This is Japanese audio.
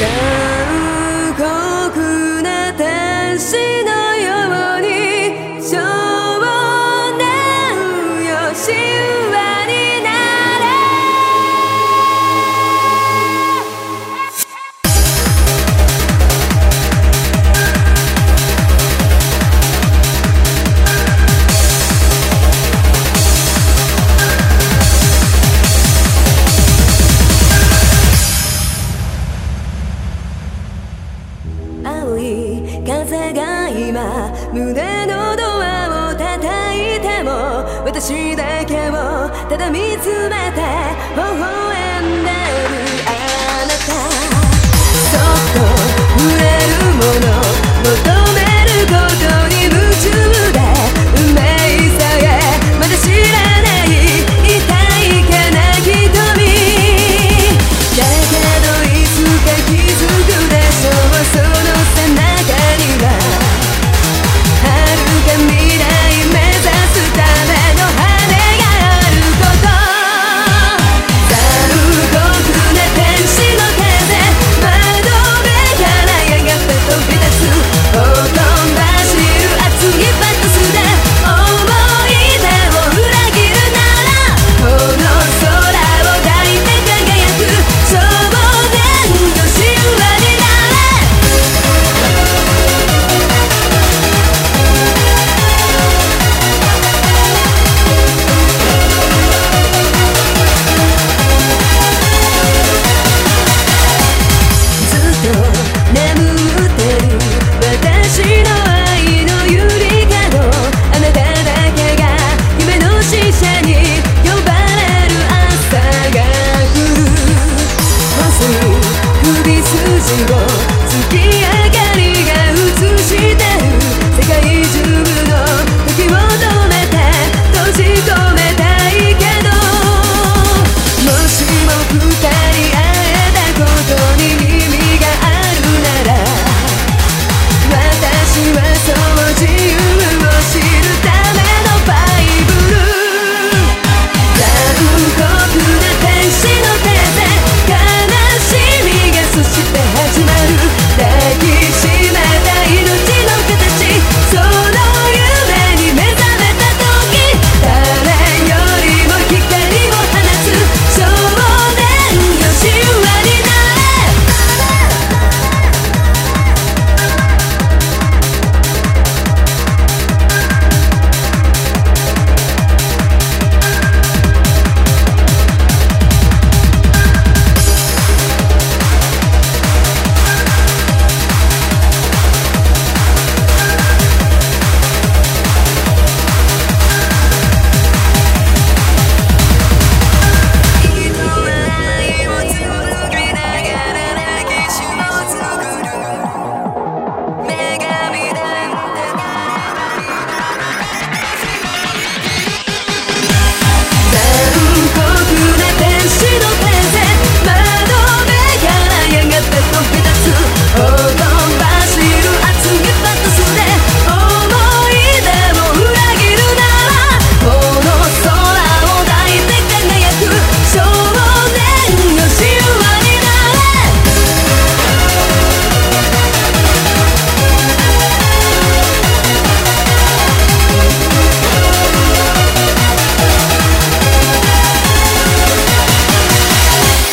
Yeah. 風が今胸のドアを叩いても私だけをただ見つめて微笑んで single